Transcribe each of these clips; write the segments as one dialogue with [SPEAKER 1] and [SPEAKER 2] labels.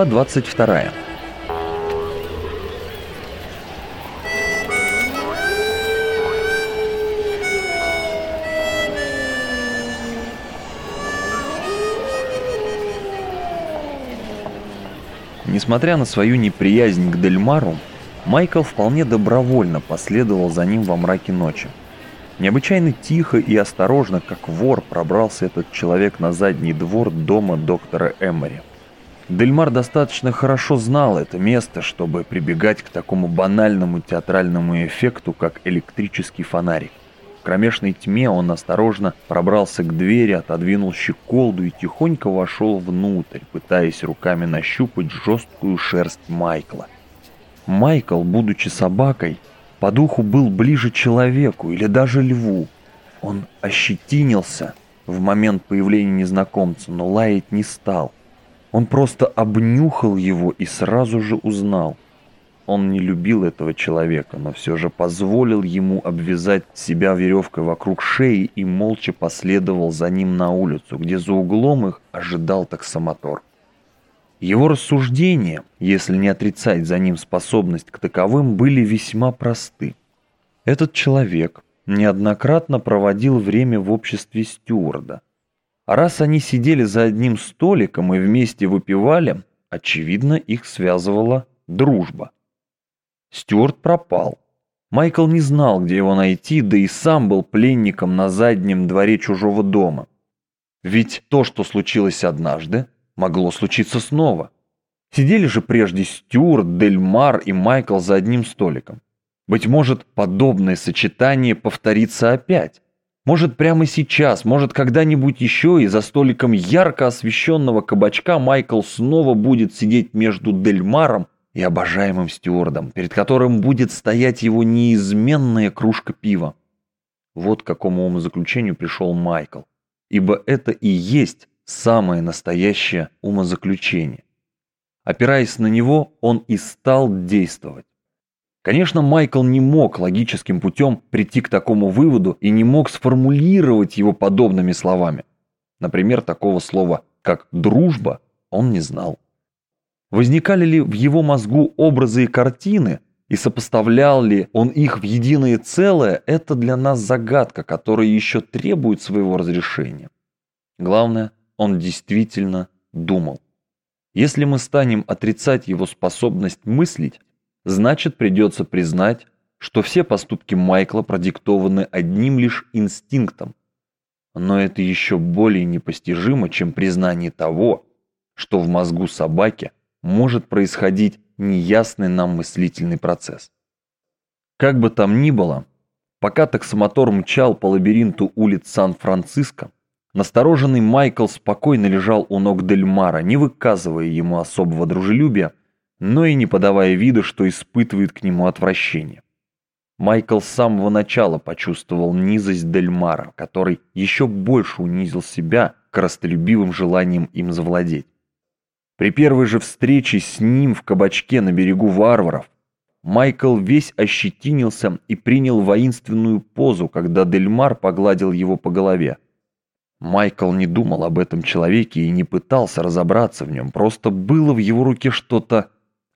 [SPEAKER 1] Глава 22. Несмотря на свою неприязнь к Дельмару, Майкл вполне добровольно последовал за ним во мраке ночи. Необычайно тихо и осторожно, как вор, пробрался этот человек на задний двор дома доктора Эмори. Дельмар достаточно хорошо знал это место, чтобы прибегать к такому банальному театральному эффекту, как электрический фонарик. В кромешной тьме он осторожно пробрался к двери, отодвинул щеколду и тихонько вошел внутрь, пытаясь руками нащупать жесткую шерсть Майкла. Майкл, будучи собакой, по духу был ближе человеку или даже льву. Он ощетинился в момент появления незнакомца, но лаять не стал. Он просто обнюхал его и сразу же узнал – он не любил этого человека, но все же позволил ему обвязать себя веревкой вокруг шеи и молча последовал за ним на улицу, где за углом их ожидал таксомотор. Его рассуждения, если не отрицать за ним способность к таковым, были весьма просты. Этот человек неоднократно проводил время в обществе стюарда. Раз они сидели за одним столиком и вместе выпивали, очевидно, их связывала дружба. Стюарт пропал. Майкл не знал, где его найти, да и сам был пленником на заднем дворе чужого дома. Ведь то, что случилось однажды, могло случиться снова. Сидели же прежде Стюарт, Дельмар и Майкл за одним столиком. Быть может, подобное сочетание повторится опять. Может, прямо сейчас, может, когда-нибудь еще и за столиком ярко освещенного кабачка Майкл снова будет сидеть между Дельмаром и обожаемым стюардом, перед которым будет стоять его неизменная кружка пива. Вот к какому умозаключению пришел Майкл, ибо это и есть самое настоящее умозаключение. Опираясь на него, он и стал действовать. Конечно, Майкл не мог логическим путем прийти к такому выводу и не мог сформулировать его подобными словами. Например, такого слова, как «дружба», он не знал. Возникали ли в его мозгу образы и картины, и сопоставлял ли он их в единое целое, это для нас загадка, которая еще требует своего разрешения. Главное, он действительно думал. Если мы станем отрицать его способность мыслить, значит придется признать, что все поступки Майкла продиктованы одним лишь инстинктом. Но это еще более непостижимо, чем признание того, что в мозгу собаки – может происходить неясный нам мыслительный процесс. Как бы там ни было, пока таксомотор мчал по лабиринту улиц Сан-Франциско, настороженный Майкл спокойно лежал у ног Дельмара, не выказывая ему особого дружелюбия, но и не подавая вида, что испытывает к нему отвращение. Майкл с самого начала почувствовал низость Дельмара, который еще больше унизил себя коростолюбивым желанием им завладеть. При первой же встрече с ним в кабачке на берегу варваров Майкл весь ощетинился и принял воинственную позу, когда Дельмар погладил его по голове. Майкл не думал об этом человеке и не пытался разобраться в нем, просто было в его руке что-то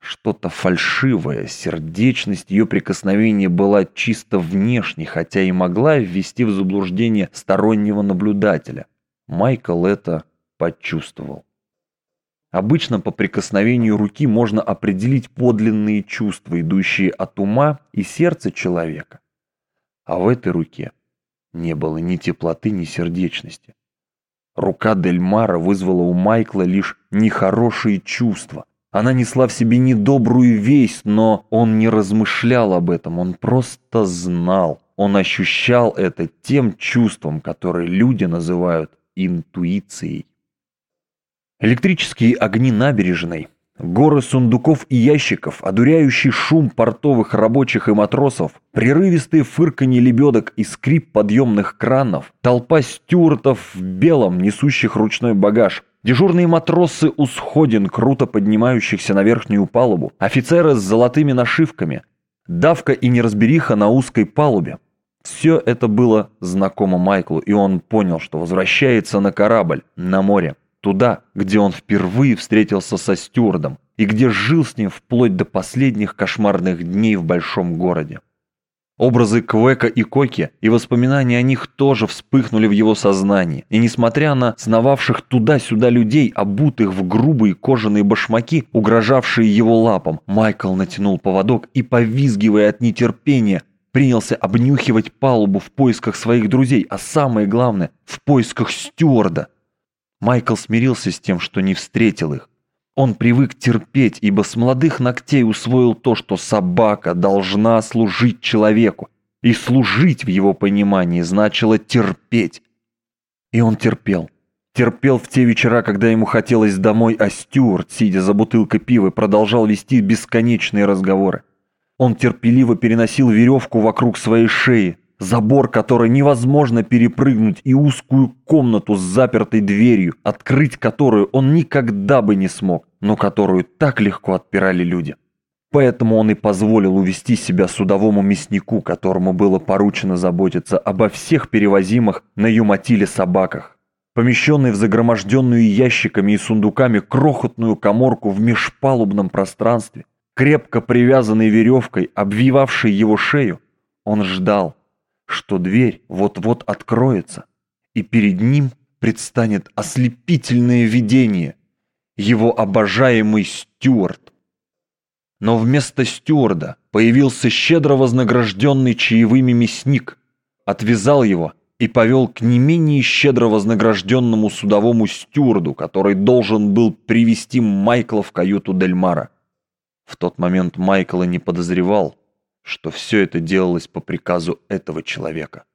[SPEAKER 1] что-то фальшивое, сердечность ее прикосновения была чисто внешней, хотя и могла ввести в заблуждение стороннего наблюдателя. Майкл это почувствовал. Обычно по прикосновению руки можно определить подлинные чувства, идущие от ума и сердца человека. А в этой руке не было ни теплоты, ни сердечности. Рука Дельмара вызвала у Майкла лишь нехорошие чувства. Она несла в себе недобрую весть, но он не размышлял об этом, он просто знал. Он ощущал это тем чувством, которое люди называют интуицией. Электрические огни набережной, горы сундуков и ящиков, одуряющий шум портовых рабочих и матросов, прерывистые фырканье лебедок и скрип подъемных кранов, толпа стюартов в белом, несущих ручной багаж, Дежурные матросы у сходин, круто поднимающихся на верхнюю палубу, офицеры с золотыми нашивками, давка и неразбериха на узкой палубе. Все это было знакомо Майклу, и он понял, что возвращается на корабль, на море, туда, где он впервые встретился со стюардом и где жил с ним вплоть до последних кошмарных дней в большом городе. Образы Квека и Коки и воспоминания о них тоже вспыхнули в его сознании, и несмотря на сновавших туда-сюда людей, обутых в грубые кожаные башмаки, угрожавшие его лапам, Майкл натянул поводок и, повизгивая от нетерпения, принялся обнюхивать палубу в поисках своих друзей, а самое главное, в поисках стюарда. Майкл смирился с тем, что не встретил их. Он привык терпеть, ибо с молодых ногтей усвоил то, что собака должна служить человеку, и служить в его понимании значило терпеть. И он терпел. Терпел в те вечера, когда ему хотелось домой, а Стюарт, сидя за бутылкой пива, продолжал вести бесконечные разговоры. Он терпеливо переносил веревку вокруг своей шеи, забор, который невозможно перепрыгнуть, и узкую комнату с запертой дверью, открыть которую он никогда бы не смог, но которую так легко отпирали люди. Поэтому он и позволил увести себя судовому мяснику, которому было поручено заботиться обо всех перевозимых на Юматиле собаках. Помещенный в загроможденную ящиками и сундуками крохотную коморку в межпалубном пространстве, крепко привязанной веревкой, обвивавшей его шею, он ждал, что дверь вот-вот откроется, и перед ним предстанет ослепительное видение, его обожаемый стюарт. Но вместо стюарда появился щедро вознагражденный чаевыми мясник, отвязал его и повел к не менее щедро вознагражденному судовому стюарду, который должен был привести Майкла в каюту Дельмара. В тот момент Майкл и не подозревал, что все это делалось по приказу этого человека.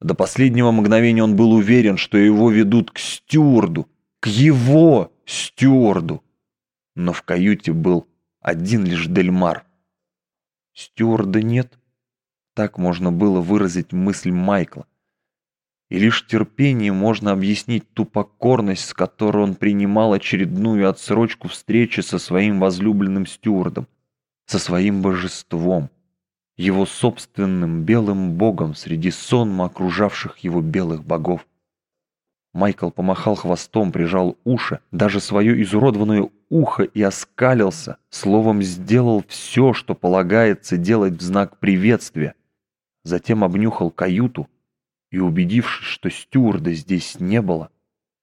[SPEAKER 1] До последнего мгновения он был уверен, что его ведут к стюарду, к его стюарду. Но в каюте был один лишь Дельмар. Стюарда нет. Так можно было выразить мысль Майкла. И лишь терпением можно объяснить ту покорность, с которой он принимал очередную отсрочку встречи со своим возлюбленным стюардом, со своим божеством его собственным белым богом среди сонма окружавших его белых богов. Майкл помахал хвостом, прижал уши, даже свое изуродованное ухо и оскалился, словом сделал все, что полагается делать в знак приветствия. Затем обнюхал каюту и, убедившись, что стюарда здесь не было,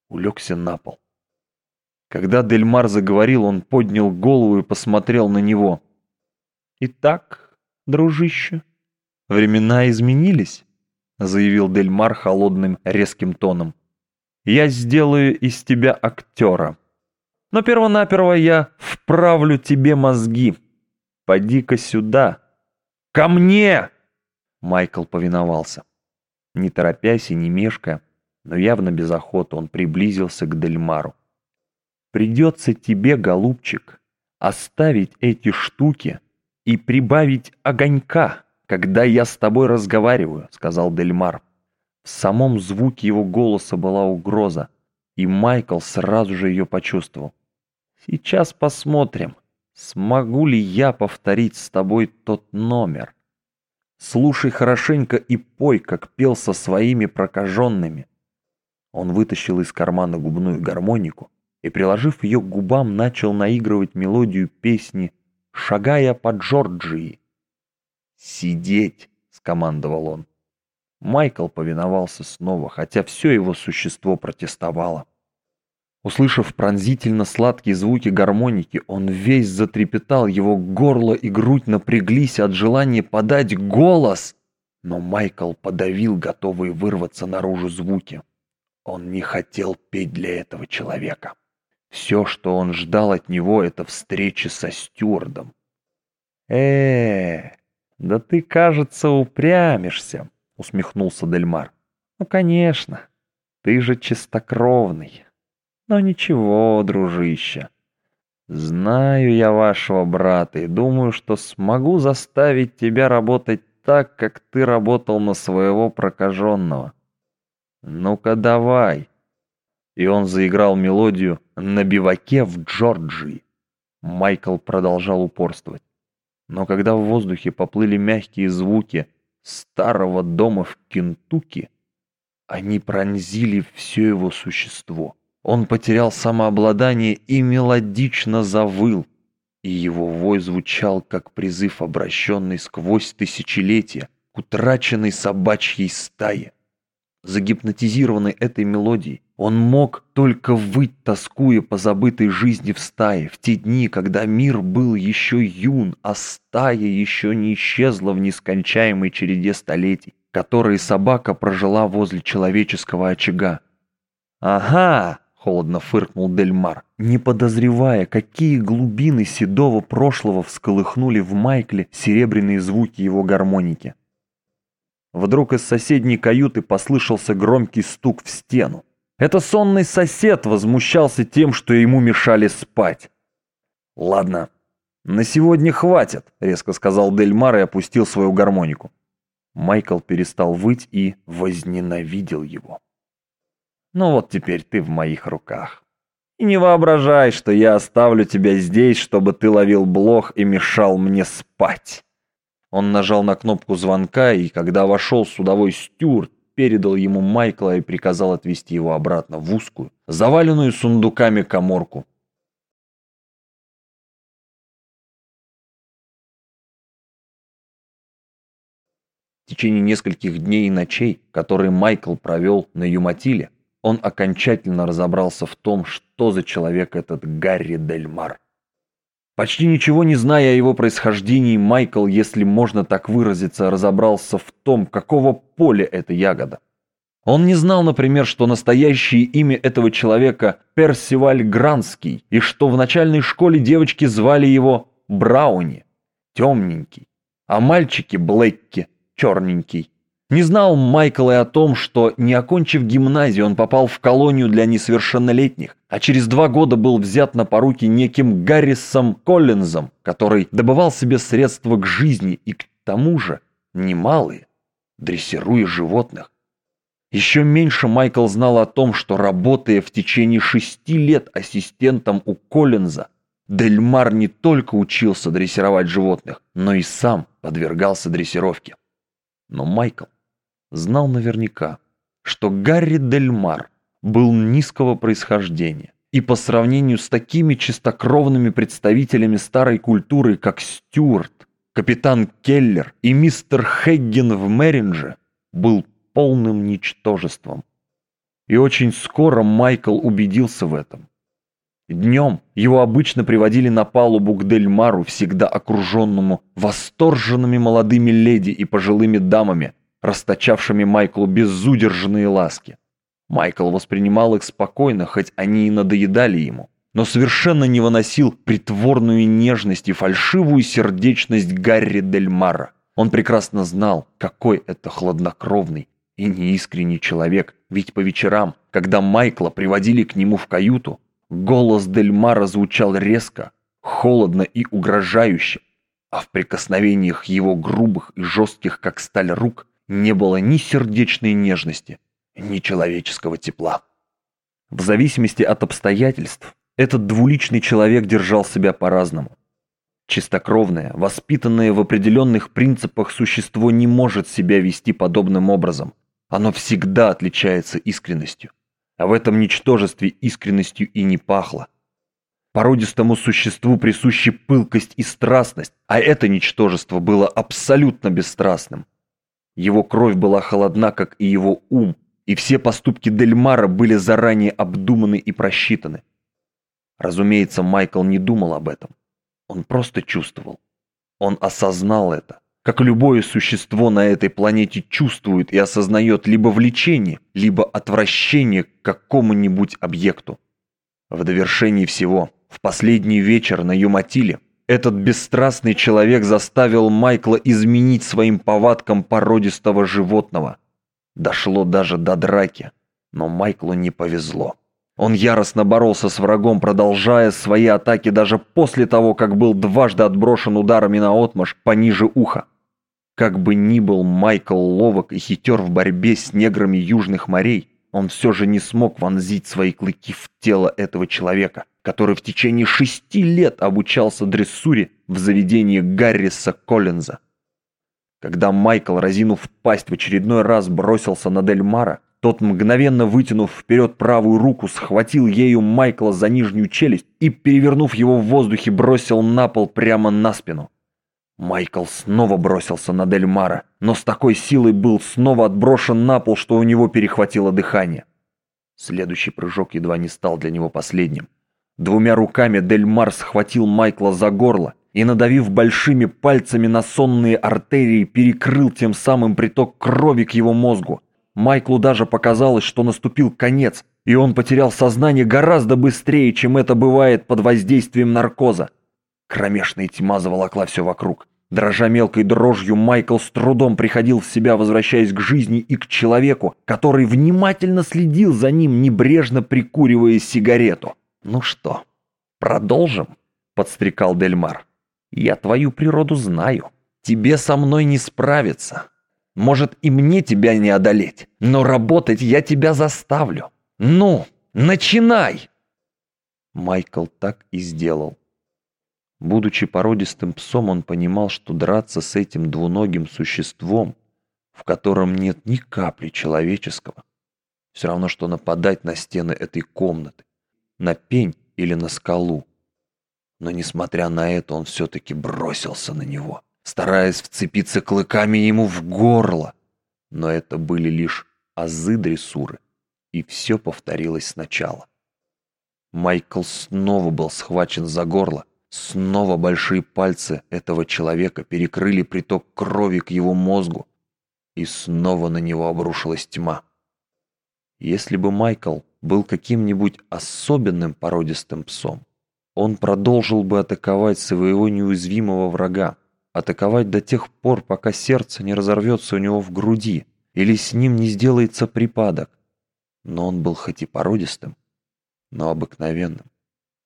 [SPEAKER 1] улегся на пол. Когда Дельмар заговорил, он поднял голову и посмотрел на него. «Итак, дружище. Времена изменились, заявил Дельмар холодным резким тоном. Я сделаю из тебя актера. Но первонаперво я вправлю тебе мозги. Поди-ка сюда. Ко мне! Майкл повиновался. Не торопясь и не мешкая, но явно без охоты он приблизился к Дельмару. «Придется тебе, голубчик, оставить эти штуки и прибавить огонька, когда я с тобой разговариваю», — сказал Дельмар. В самом звуке его голоса была угроза, и Майкл сразу же ее почувствовал. «Сейчас посмотрим, смогу ли я повторить с тобой тот номер. Слушай хорошенько и пой, как пел со своими прокаженными». Он вытащил из кармана губную гармонику и, приложив ее к губам, начал наигрывать мелодию песни шагая по Джорджии. «Сидеть!» — скомандовал он. Майкл повиновался снова, хотя все его существо протестовало. Услышав пронзительно сладкие звуки гармоники, он весь затрепетал, его горло и грудь напряглись от желания подать голос. Но Майкл подавил готовые вырваться наружу звуки. Он не хотел петь для этого человека. Все, что он ждал от него, это встречи со стюардом. э да ты, кажется, упрямишься», — усмехнулся Дельмар. «Ну, конечно, ты же чистокровный. Но ничего, дружище. Знаю я вашего брата и думаю, что смогу заставить тебя работать так, как ты работал на своего прокаженного. Ну-ка давай, и он заиграл мелодию «На биваке в Джорджии». Майкл продолжал упорствовать. Но когда в воздухе поплыли мягкие звуки, старого дома в Кентукки, они пронзили все его существо. Он потерял самообладание и мелодично завыл, и его вой звучал, как призыв, обращенный сквозь тысячелетия к утраченной собачьей стае. Загипнотизированный этой мелодией, он мог только выть, тоскуя по забытой жизни в стае, в те дни, когда мир был еще юн, а стая еще не исчезла в нескончаемой череде столетий, которые собака прожила возле человеческого очага. «Ага!» — холодно фыркнул Дельмар, не подозревая, какие глубины седого прошлого всколыхнули в Майкле серебряные звуки его гармоники. Вдруг из соседней каюты послышался громкий стук в стену. Это сонный сосед возмущался тем, что ему мешали спать. «Ладно, на сегодня хватит», — резко сказал Дельмар и опустил свою гармонику. Майкл перестал выть и возненавидел его. «Ну вот теперь ты в моих руках. И не воображай, что я оставлю тебя здесь, чтобы ты ловил блох и мешал мне спать». Он нажал на кнопку звонка, и когда вошел судовой стюарт, передал ему Майкла и приказал отвезти его обратно в узкую, заваленную сундуками коморку. В течение нескольких дней и ночей, которые Майкл провел на Юматиле, он окончательно разобрался в том, что за человек этот Гарри Дельмар. Почти ничего не зная о его происхождении, Майкл, если можно так выразиться, разобрался в том, какого поля эта ягода. Он не знал, например, что настоящее имя этого человека Персиваль Гранский, и что в начальной школе девочки звали его Брауни, темненький, а мальчики Блэкки, черненький. Не знал Майкл и о том, что, не окончив гимназию, он попал в колонию для несовершеннолетних, а через два года был взят на поруки неким Гаррисом Коллинзом, который добывал себе средства к жизни и к тому же немалые, дрессируя животных. Еще меньше Майкл знал о том, что, работая в течение шести лет ассистентом у Коллинза, Дельмар не только учился дрессировать животных, но и сам подвергался дрессировке. Но Майкл знал наверняка, что Гарри Дельмар был низкого происхождения, и по сравнению с такими чистокровными представителями старой культуры, как Стюарт, капитан Келлер и мистер Хегген в Меринже, был полным ничтожеством. И очень скоро Майкл убедился в этом. Днем его обычно приводили на палубу к Дельмару, всегда окруженному восторженными молодыми леди и пожилыми дамами, расточавшими Майклу безудержные ласки. Майкл воспринимал их спокойно, хоть они и надоедали ему, но совершенно не выносил притворную нежность и фальшивую сердечность Гарри Дельмара. Он прекрасно знал, какой это хладнокровный и неискренний человек, ведь по вечерам, когда Майкла приводили к нему в каюту, голос Дельмара звучал резко, холодно и угрожающе, а в прикосновениях его грубых и жестких, как сталь рук, не было ни сердечной нежности, ни человеческого тепла. В зависимости от обстоятельств, этот двуличный человек держал себя по-разному. Чистокровное, воспитанное в определенных принципах существо не может себя вести подобным образом. Оно всегда отличается искренностью. А в этом ничтожестве искренностью и не пахло. Породистому существу присущи пылкость и страстность, а это ничтожество было абсолютно бесстрастным. Его кровь была холодна, как и его ум, и все поступки Дельмара были заранее обдуманы и просчитаны. Разумеется, Майкл не думал об этом. Он просто чувствовал. Он осознал это, как любое существо на этой планете чувствует и осознает либо влечение, либо отвращение к какому-нибудь объекту. В довершении всего, в последний вечер на Юматиле, этот бесстрастный человек заставил Майкла изменить своим повадкам породистого животного. Дошло даже до драки, но Майклу не повезло. Он яростно боролся с врагом, продолжая свои атаки даже после того, как был дважды отброшен ударами на отмашь пониже уха. Как бы ни был Майкл ловок и хитер в борьбе с неграми южных морей, он все же не смог вонзить свои клыки в тело этого человека который в течение шести лет обучался дрессуре в заведении Гарриса Коллинза. Когда Майкл, разинув пасть, в очередной раз бросился на Дельмара, тот, мгновенно вытянув вперед правую руку, схватил ею Майкла за нижнюю челюсть и, перевернув его в воздухе, бросил на пол прямо на спину. Майкл снова бросился на Дельмара, но с такой силой был снова отброшен на пол, что у него перехватило дыхание. Следующий прыжок едва не стал для него последним. Двумя руками Дельмар схватил Майкла за горло и, надавив большими пальцами на сонные артерии, перекрыл тем самым приток крови к его мозгу. Майклу даже показалось, что наступил конец, и он потерял сознание гораздо быстрее, чем это бывает под воздействием наркоза. Кромешная тьма заволокла все вокруг. Дрожа мелкой дрожью, Майкл с трудом приходил в себя, возвращаясь к жизни и к человеку, который внимательно следил за ним, небрежно прикуривая сигарету. «Ну что, продолжим?» — подстрекал Дельмар. «Я твою природу знаю. Тебе со мной не справиться. Может, и мне тебя не одолеть, но работать я тебя заставлю. Ну, начинай!» Майкл так и сделал. Будучи породистым псом, он понимал, что драться с этим двуногим существом, в котором нет ни капли человеческого, все равно, что нападать на стены этой комнаты, на пень или на скалу. Но, несмотря на это, он все-таки бросился на него, стараясь вцепиться клыками ему в горло. Но это были лишь азы дрессуры, и все повторилось сначала. Майкл снова был схвачен за горло, Снова большие пальцы этого человека перекрыли приток крови к его мозгу, и снова на него обрушилась тьма. Если бы Майкл был каким-нибудь особенным породистым псом, он продолжил бы атаковать своего неуязвимого врага, атаковать до тех пор, пока сердце не разорвется у него в груди или с ним не сделается припадок. Но он был хоть и породистым, но обыкновенным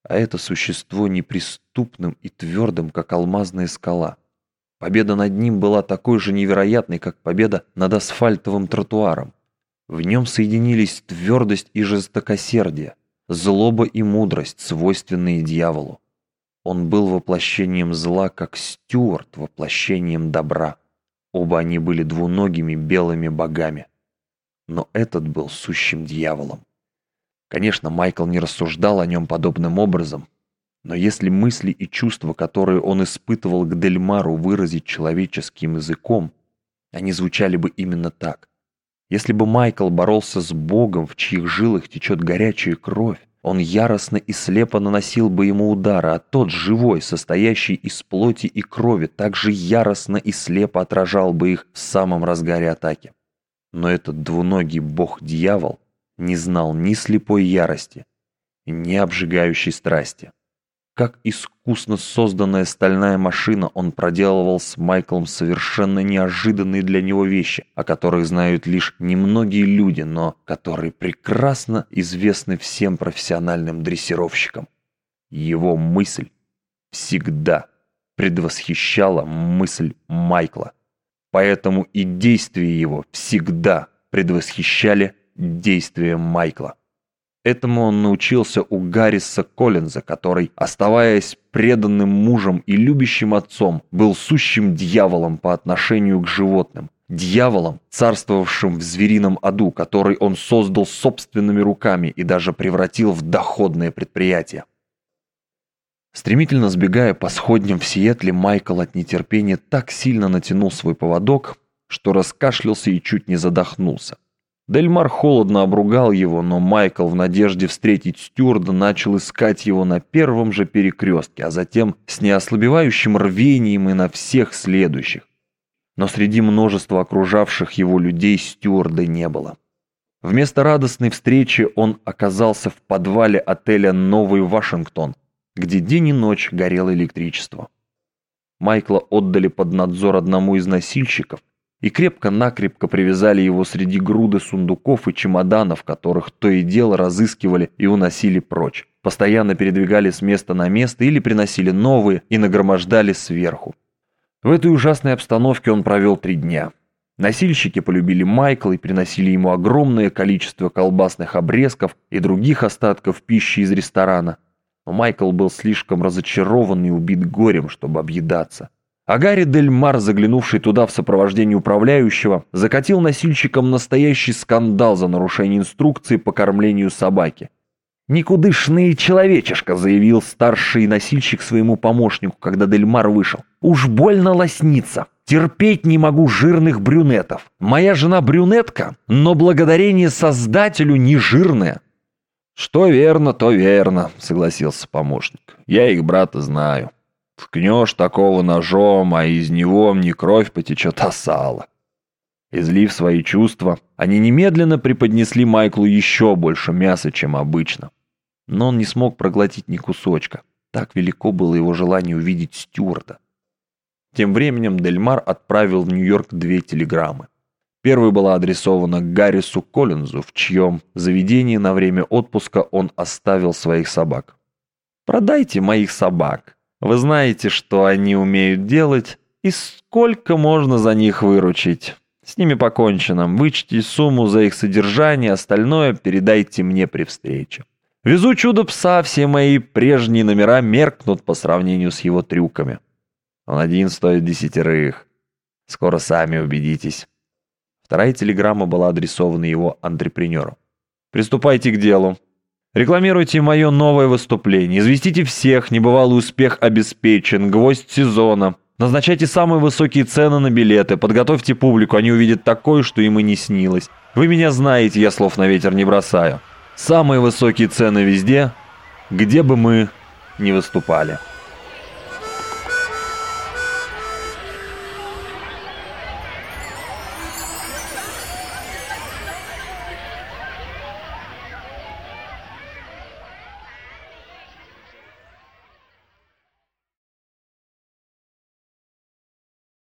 [SPEAKER 1] а это существо неприступным и твердым, как алмазная скала. Победа над ним была такой же невероятной, как победа над асфальтовым тротуаром. В нем соединились твердость и жестокосердие, злоба и мудрость, свойственные дьяволу. Он был воплощением зла, как Стюарт воплощением добра. Оба они были двуногими белыми богами. Но этот был сущим дьяволом. Конечно, Майкл не рассуждал о нем подобным образом, но если мысли и чувства, которые он испытывал к Дельмару, выразить человеческим языком, они звучали бы именно так. Если бы Майкл боролся с Богом, в чьих жилах течет горячая кровь, он яростно и слепо наносил бы ему удары, а тот живой, состоящий из плоти и крови, также яростно и слепо отражал бы их в самом разгаре атаки. Но этот двуногий бог-дьявол не знал ни слепой ярости, ни обжигающей страсти. Как искусно созданная стальная машина, он проделывал с Майклом совершенно неожиданные для него вещи, о которых знают лишь немногие люди, но которые прекрасно известны всем профессиональным дрессировщикам. Его мысль всегда предвосхищала мысль Майкла, поэтому и действия его всегда предвосхищали действиям Майкла. Этому он научился у Гарриса Коллинза, который, оставаясь преданным мужем и любящим отцом, был сущим дьяволом по отношению к животным. Дьяволом, царствовавшим в зверином аду, который он создал собственными руками и даже превратил в доходное предприятие. Стремительно сбегая по сходням в Сиэтле, Майкл от нетерпения так сильно натянул свой поводок, что раскашлялся и чуть не задохнулся. Дельмар холодно обругал его, но Майкл в надежде встретить стюарда начал искать его на первом же перекрестке, а затем с неослабевающим рвением и на всех следующих. Но среди множества окружавших его людей стюарда не было. Вместо радостной встречи он оказался в подвале отеля «Новый Вашингтон», где день и ночь горело электричество. Майкла отдали под надзор одному из носильщиков, и крепко-накрепко привязали его среди груды сундуков и чемоданов, которых то и дело разыскивали и уносили прочь. Постоянно передвигали с места на место или приносили новые и нагромождали сверху. В этой ужасной обстановке он провел три дня. Носильщики полюбили Майкла и приносили ему огромное количество колбасных обрезков и других остатков пищи из ресторана. Но Майкл был слишком разочарован и убит горем, чтобы объедаться. А Гарри Дель Мар, заглянувший туда в сопровождении управляющего, закатил носильщикам настоящий скандал за нарушение инструкции по кормлению собаки. «Никудышный человечишка», — заявил старший носильщик своему помощнику, когда Дельмар вышел. «Уж больно лоснится. Терпеть не могу жирных брюнетов. Моя жена брюнетка, но благодарение создателю не жирная». «Что верно, то верно», — согласился помощник. «Я их брата знаю. Ткнешь такого ножом, а из него не кровь потечет, а сало». Излив свои чувства, они немедленно преподнесли Майклу еще больше мяса, чем обычно но он не смог проглотить ни кусочка. Так велико было его желание увидеть Стюарта. Тем временем Дельмар отправил в Нью-Йорк две телеграммы. Первая была адресована Гаррису Коллинзу, в чьем заведении на время отпуска он оставил своих собак. «Продайте моих собак. Вы знаете, что они умеют делать, и сколько можно за них выручить. С ними покончено. Вычти сумму за их содержание, остальное передайте мне при встрече». Везу чудо-пса, все мои прежние номера меркнут по сравнению с его трюками. Он один стоит десятерых. Скоро сами убедитесь. Вторая телеграмма была адресована его антрепренеру. «Приступайте к делу. Рекламируйте мое новое выступление. Известите всех, небывалый успех обеспечен, гвоздь сезона. Назначайте самые высокие цены на билеты, подготовьте публику, они увидят такое, что им и не снилось. Вы меня знаете, я слов на ветер не бросаю». Самые высокие цены везде, где бы мы ни выступали.